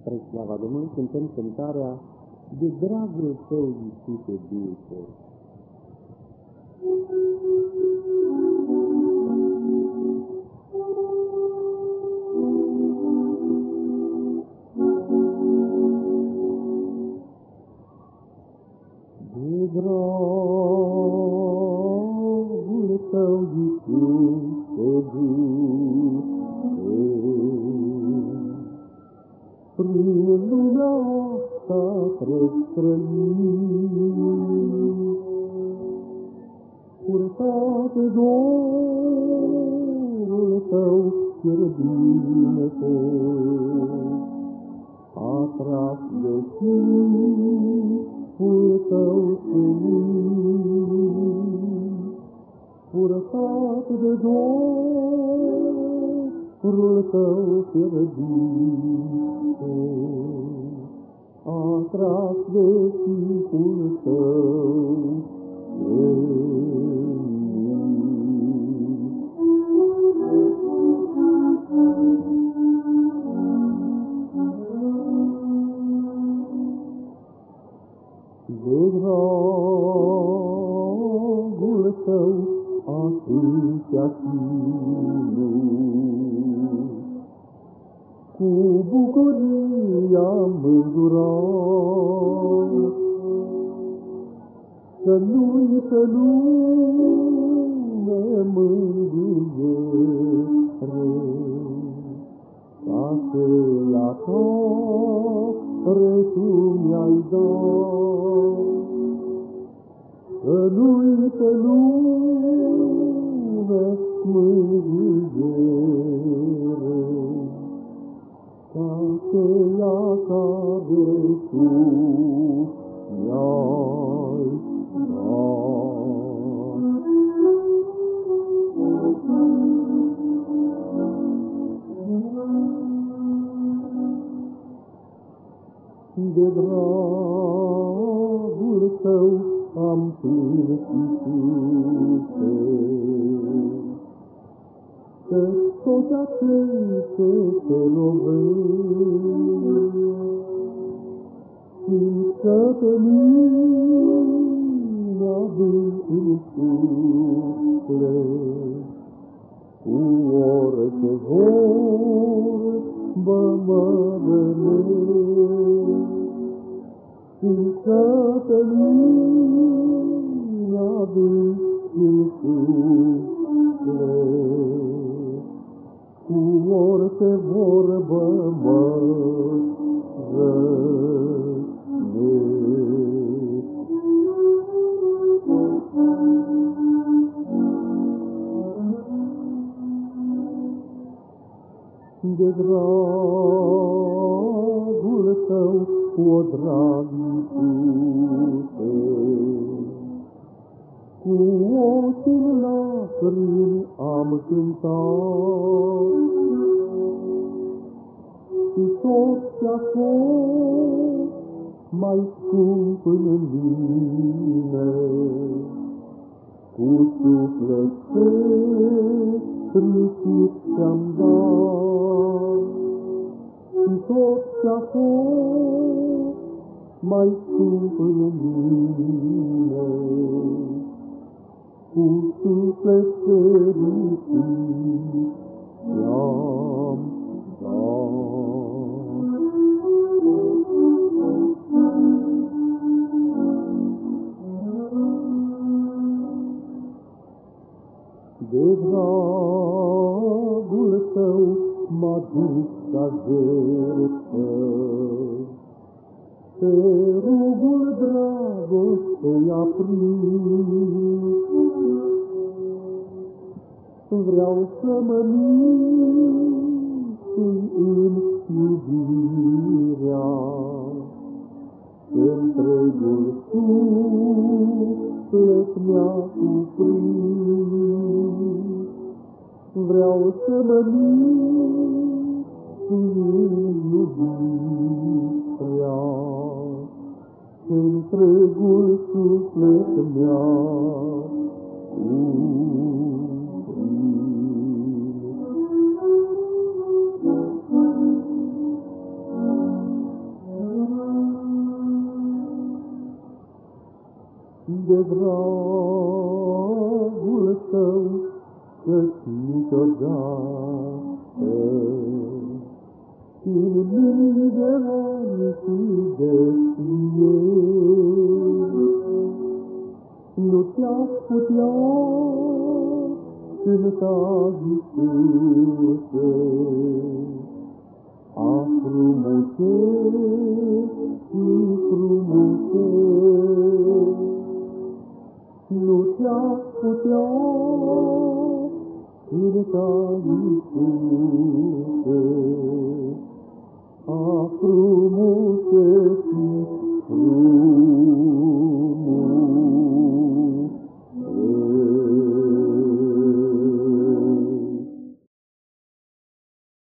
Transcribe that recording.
Spre slava Domnului cântăm cântarea De dragul tău, Iisuse dulce. De purtat de dorul tău fierbinte, atras de chipul tău senin, purtat de dorul tău fierbinte, a tras veticul tău. De dragul tău, atâtea chinuri, cu bucuria mângurat, să nu-i pe lume mângâiere, ca să la care tu mi-ai dat. Să nu-i pe lume mângâiere, De dragul tău am plâns, Iisuse, Că toți acei ce te lovesc, Simt că pe mine adânc în suflet, Cu orice vorbă mă venesc, Fiindcă pe mine adânc în suflet, Cu orice vorbă mă rănesc. De dragul tău, o drag Iisuse, cu ochii în lacrimi am cântat, și tot ce-a fost mai scump în mine, cu suflet fericit ți-am dat. Și tot ce-a fost mai scump în mine, cu suflet fericit ți-am dat. De dragul tău m-a dus ca jertfă, Pe rugul dragostei aprins. Vreau să mă mintui în iubirea, Întregul suflet mi-a cuprins. Vreau să mă mintui în iubirea, întregul suflet mi-a De dragul tău, că-ți niciodată nu te-aș putea cânta, Iisuse, A frumuse și frumuse. Nu te-aș putea cânta, Iisuse, a frumuseții